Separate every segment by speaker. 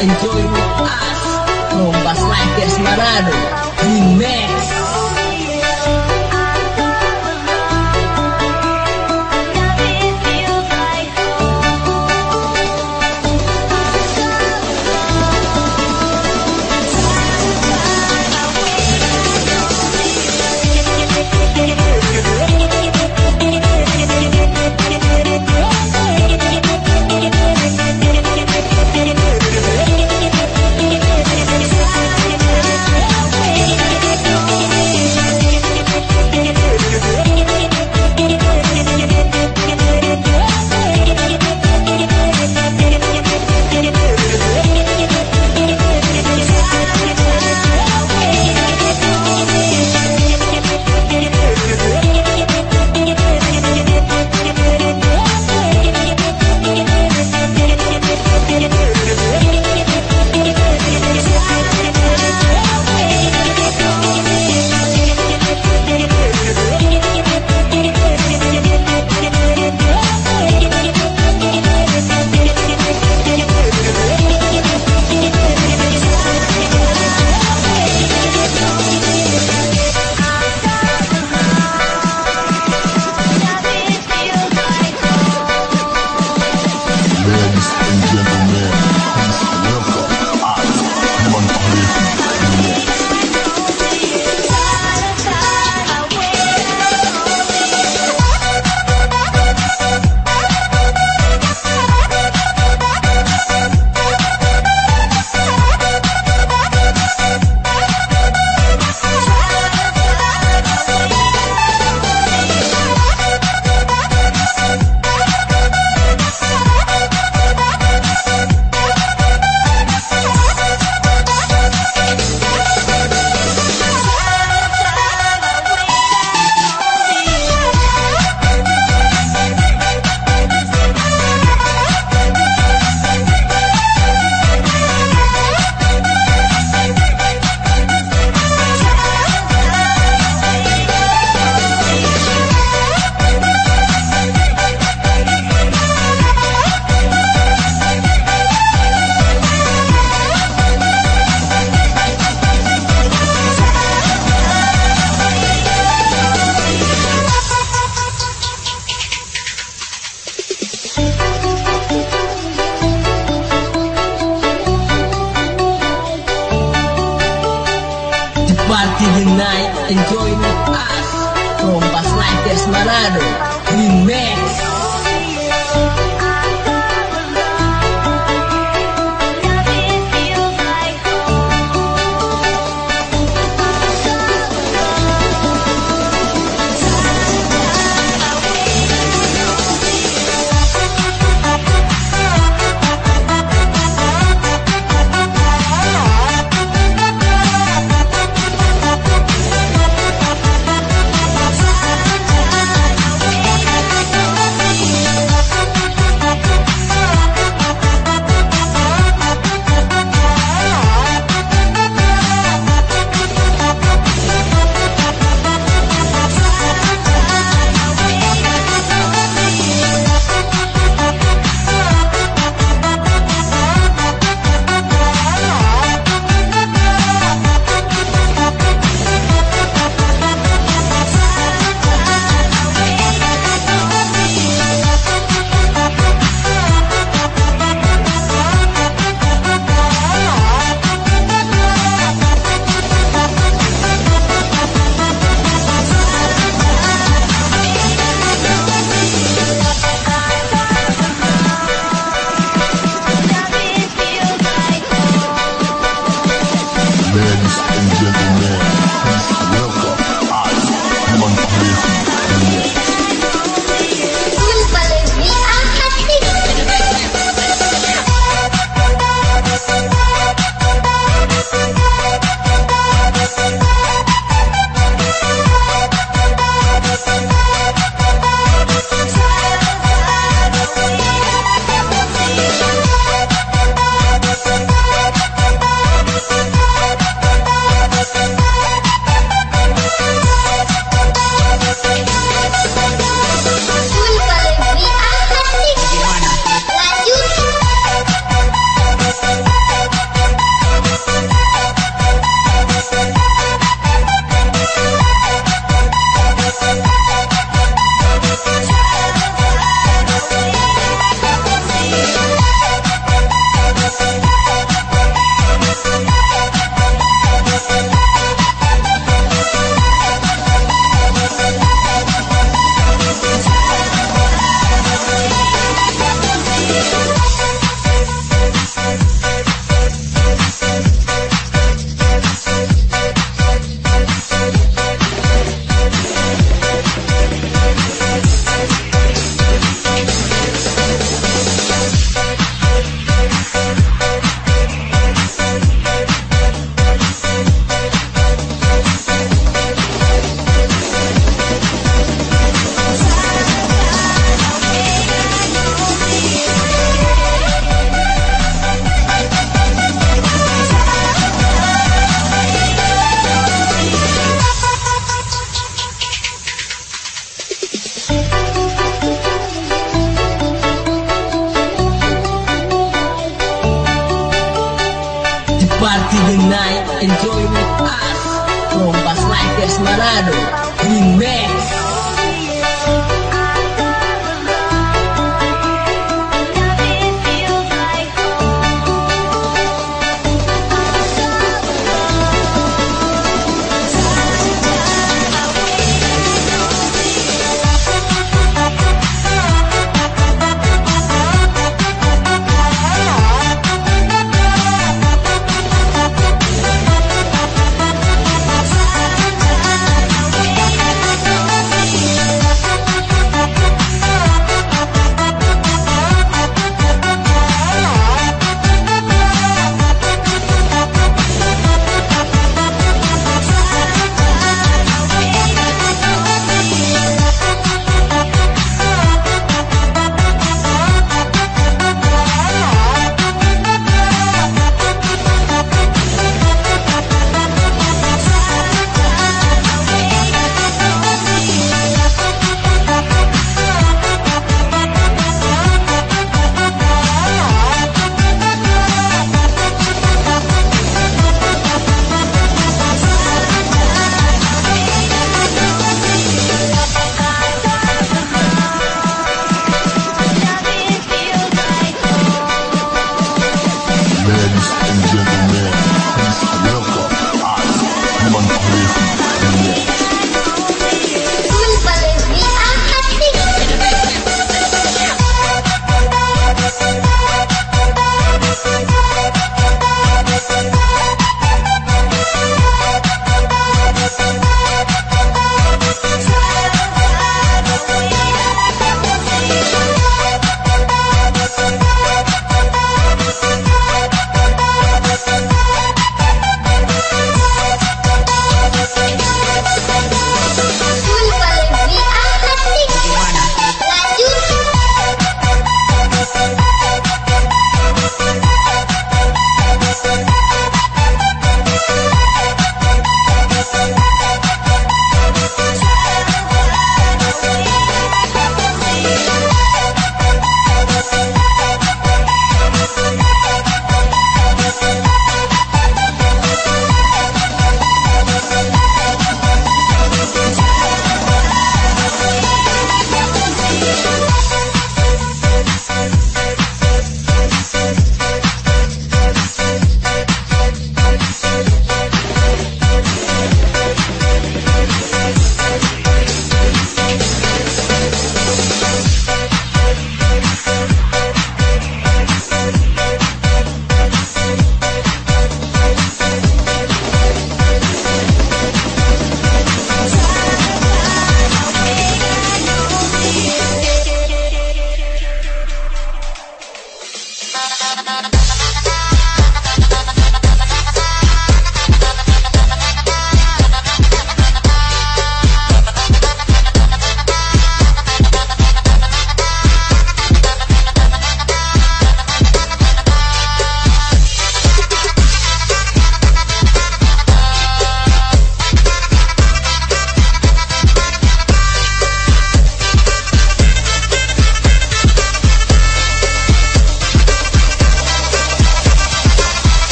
Speaker 1: enjoy. With us Remix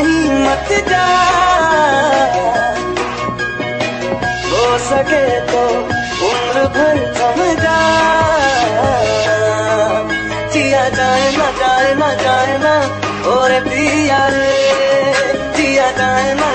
Speaker 2: कहीं मत जा। हो सके तो उम्र भर थम जा। जिया जाए ना जाए ना जाए ना, और पिया रे। जिया जाए ना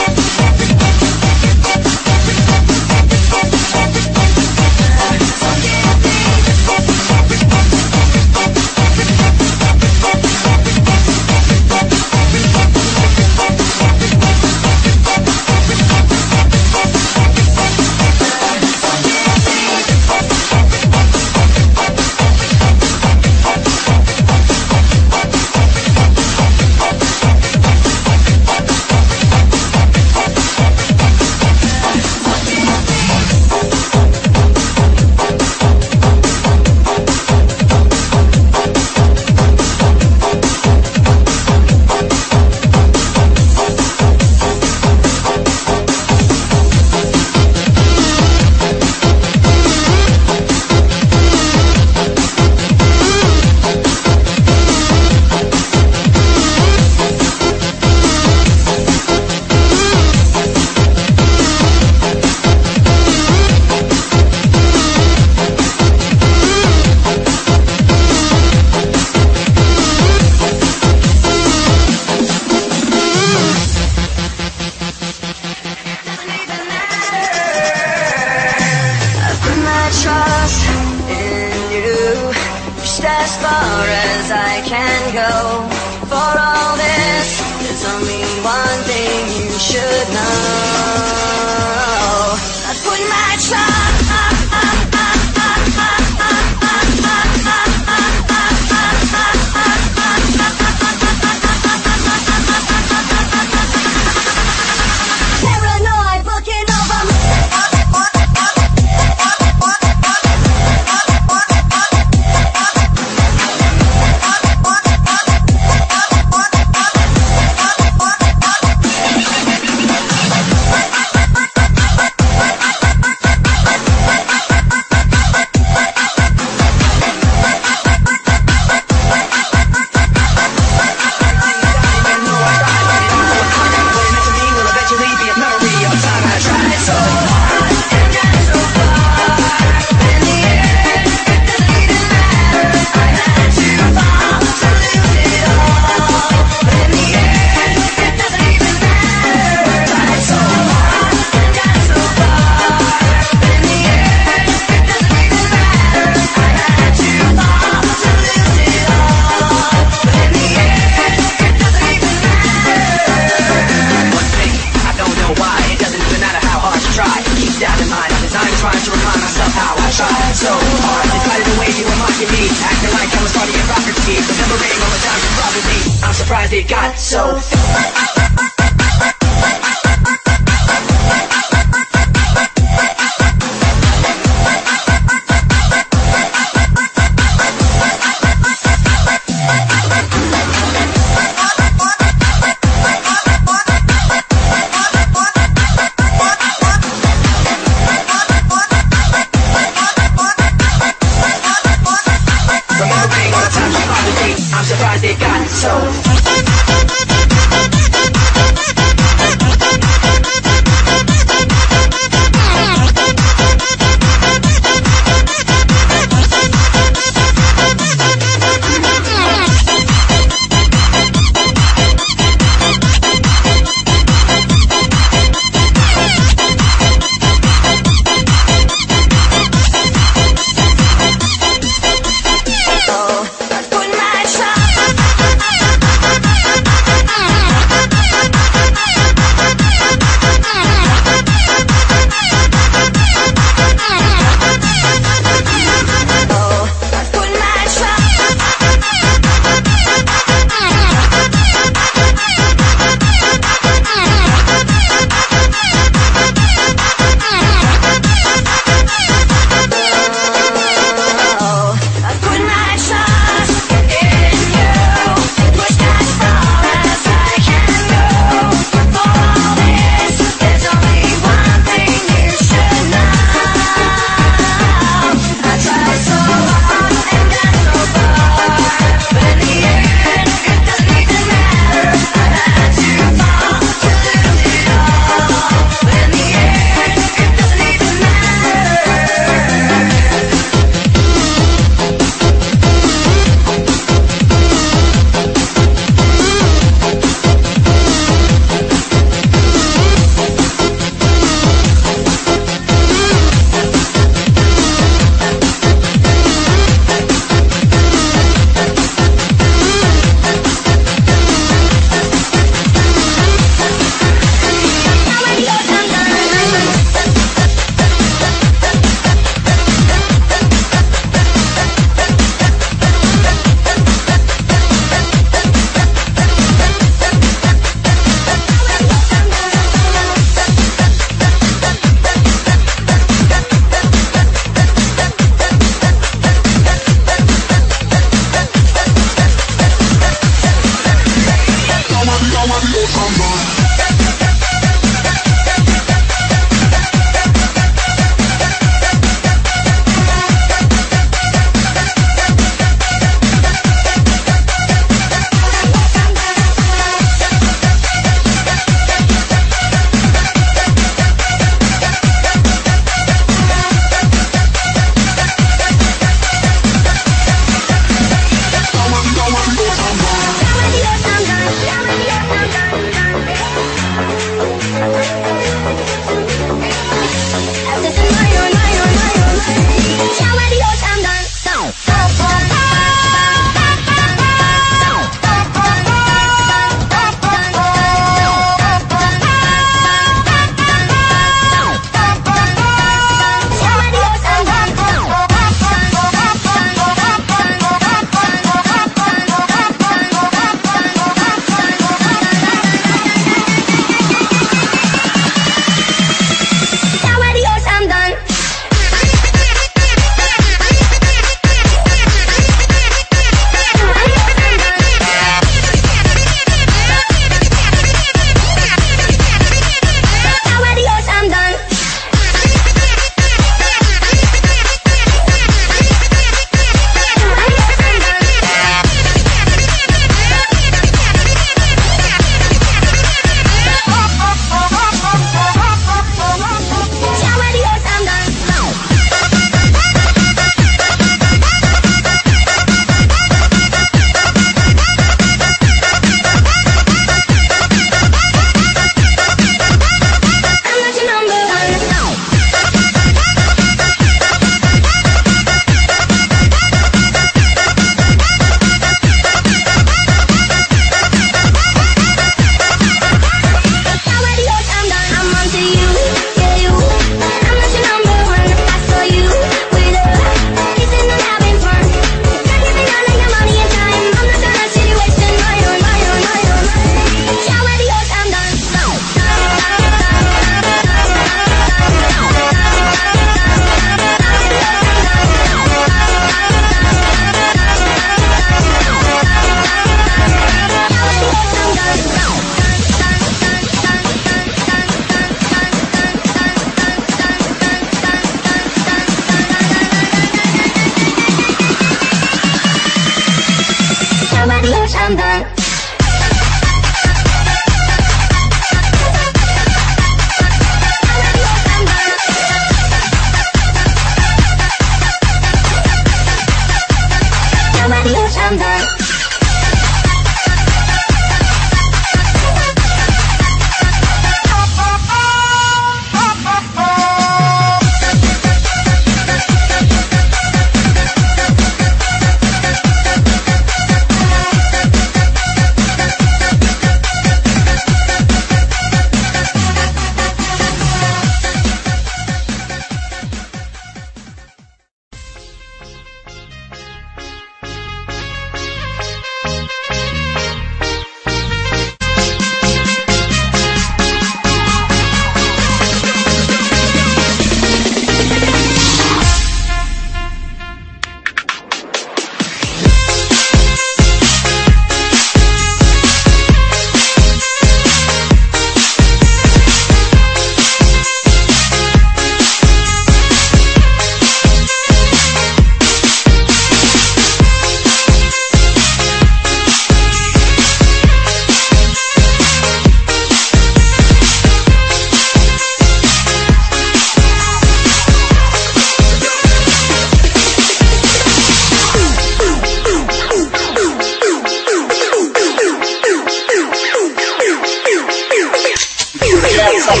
Speaker 3: Rock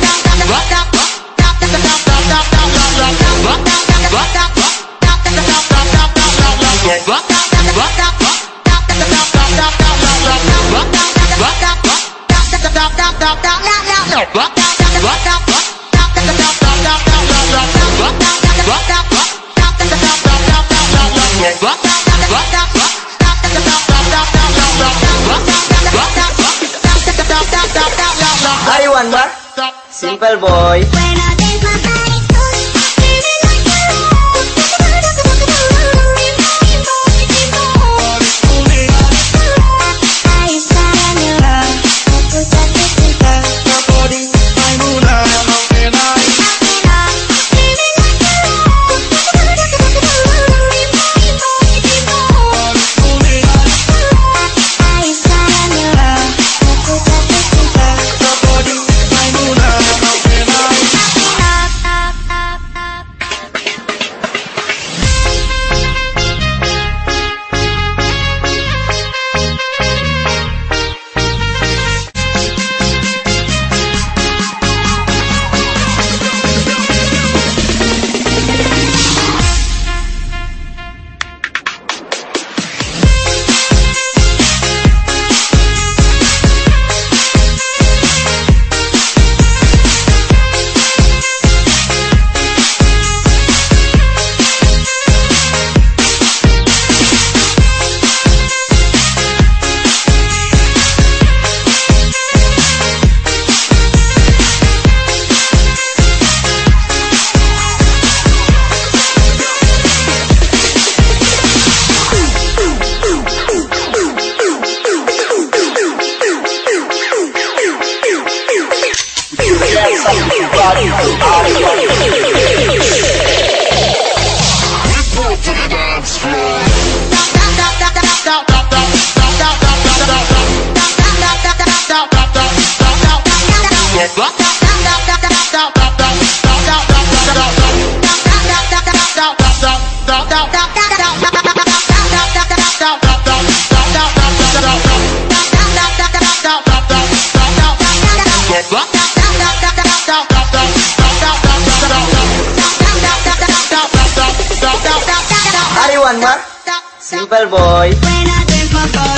Speaker 4: down, rock down. Simple boy.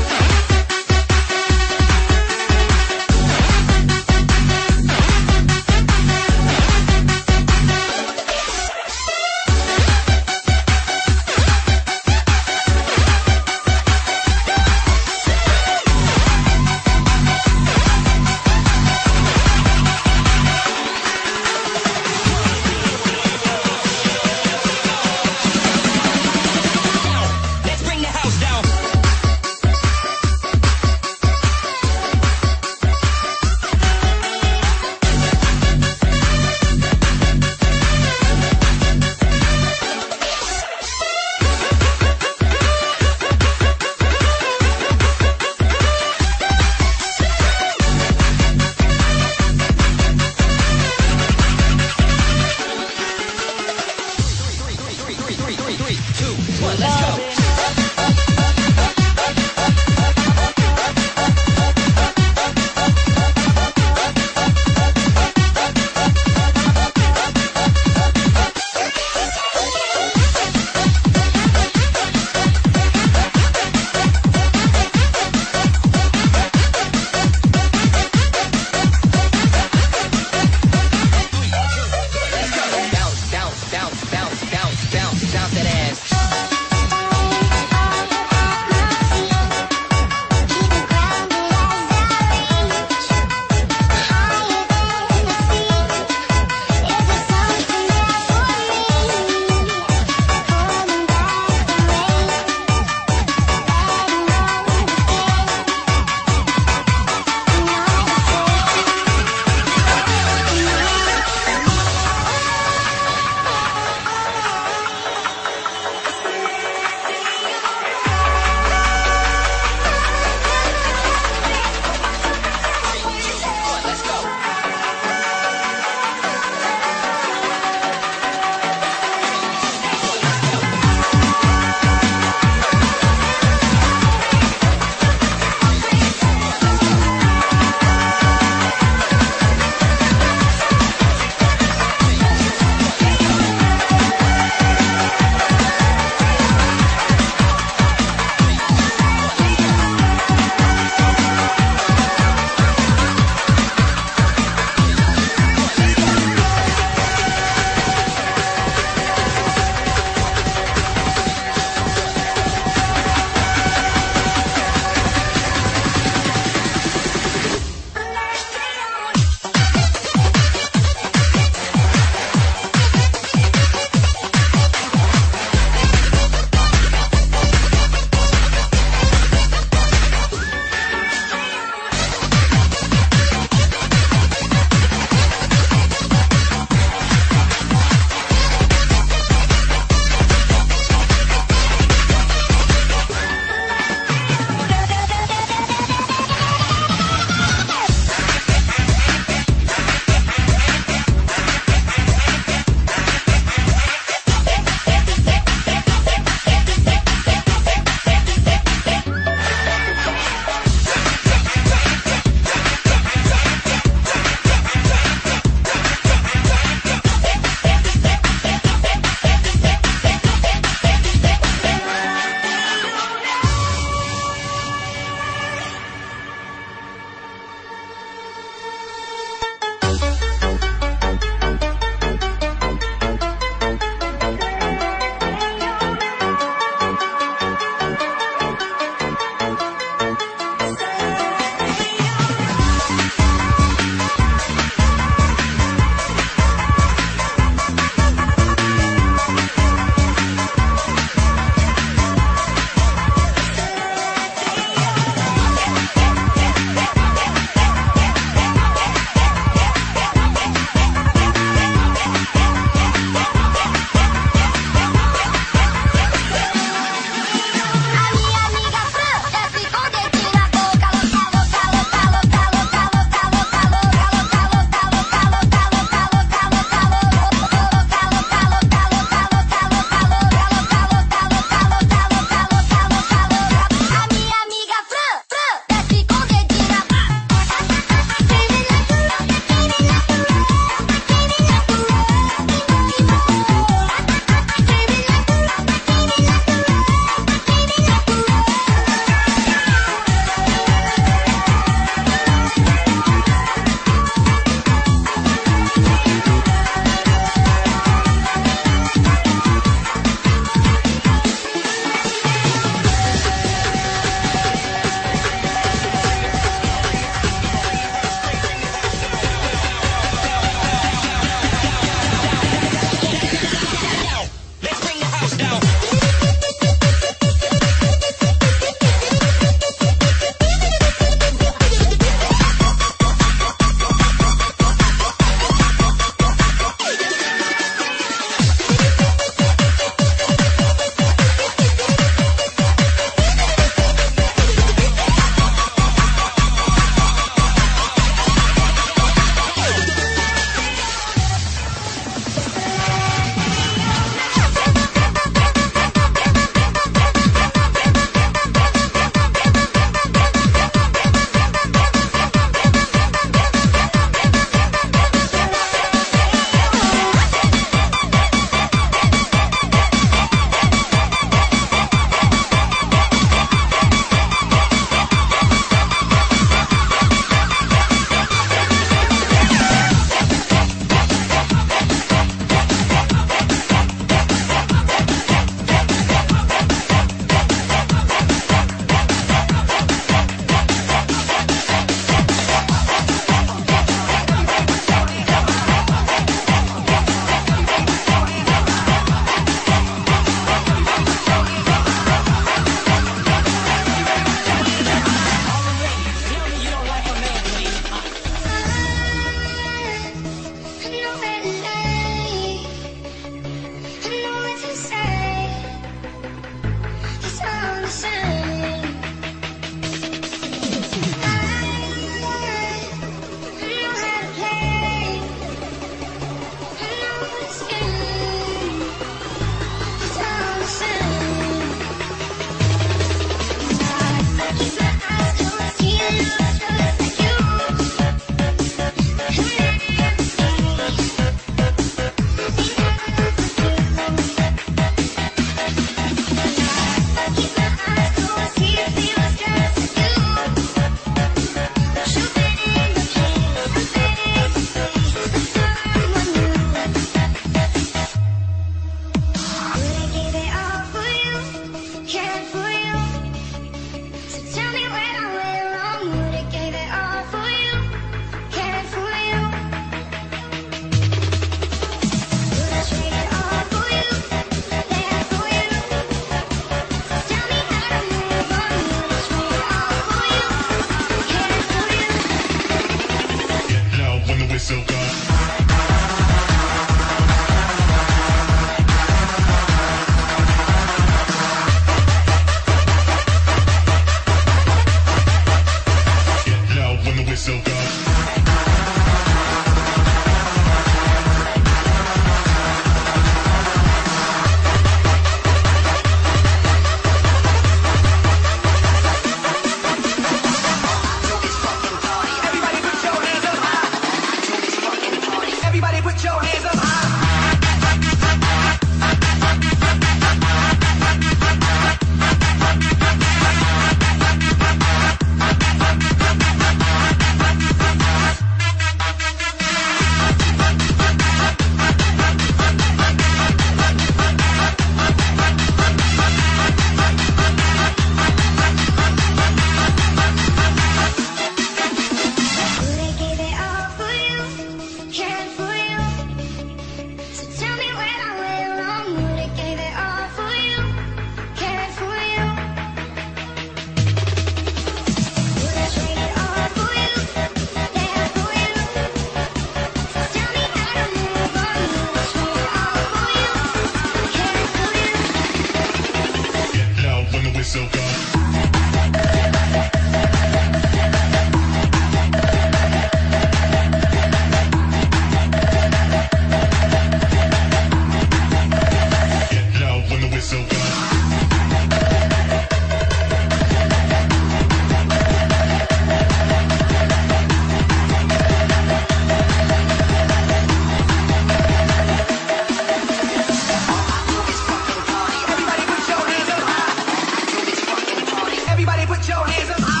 Speaker 5: Everybody put your hands up.